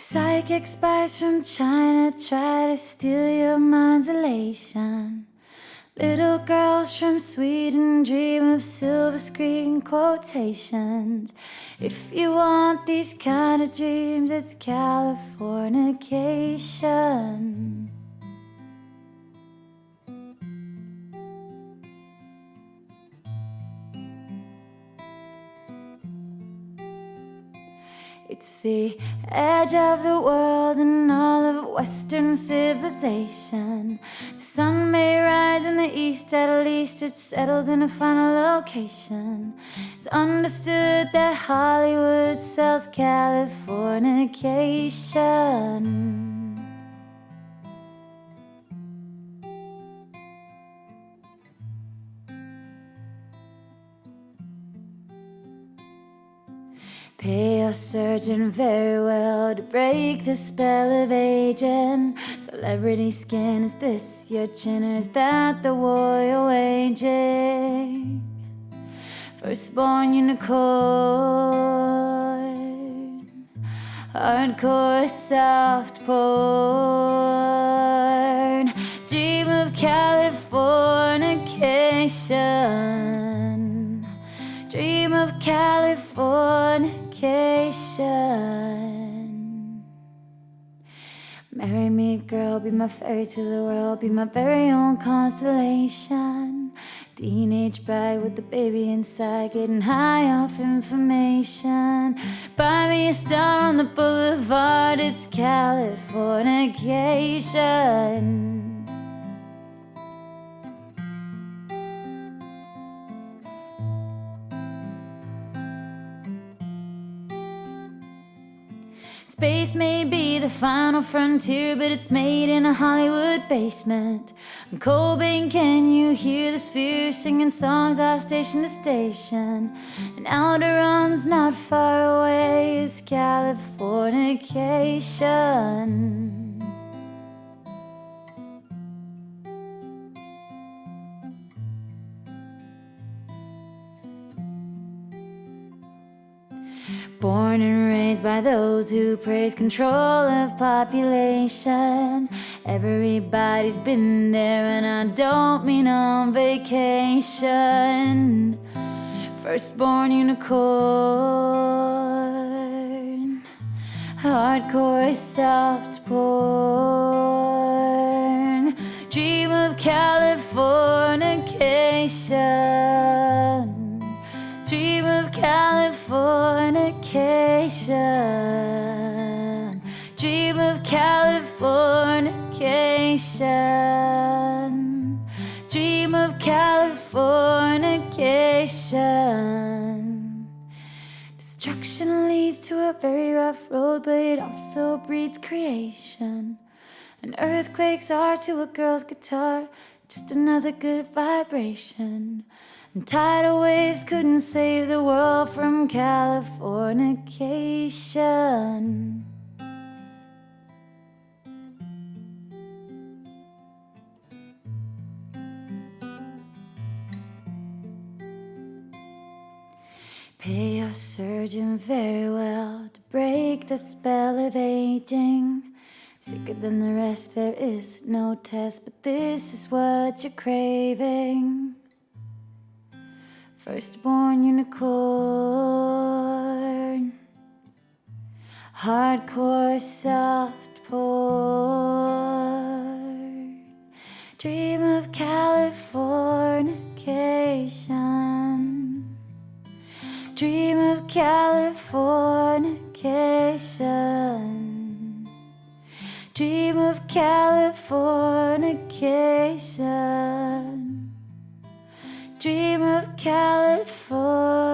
Psychic spies from China try to steal your mind's elation. Little girls from Sweden dream of silver screen quotations. If you want these kind of dreams, it's Californication. It's the edge of the world and all of Western civilization. The sun may rise in the east, at least it settles in a final location. It's understood that Hollywood sells Californication. Pay your surgeon very well to break the spell of aging. Celebrity skin, is this your chin or is that the war you're waging? Firstborn unicorn, hardcore soft porn, dream of Californication, Californication. Marry me, girl, be my fairy to the world, be my very own constellation. Teenage bride with the baby inside, getting high off information. Buy me a star on the boulevard, it's Californication. Space may be the final frontier, but it's made in a Hollywood basement. I'm Cobain, can you hear the sphere singing songs off station to station? And Alderaan's not far away, it's Californication. Born and raised by those who praise control of population. Everybody's been there, and I don't mean on vacation. Firstborn unicorn, hardcore soft porn. Dream of Californication. Dream of Californication. Dream of Californication. Destruction leads to a very rough road, but it also breeds creation. And earthquakes are to a girl's guitar just another good vibration. And tidal waves couldn't save the world from Californication. Pay your surgeon very well to break the spell of aging. Sicker than the rest, there is no test, but this is what you're craving. Firstborn unicorn, hardcore soft porn. Dream of Californication. Dream of Californication. Dream of Californication. Dream of Californication.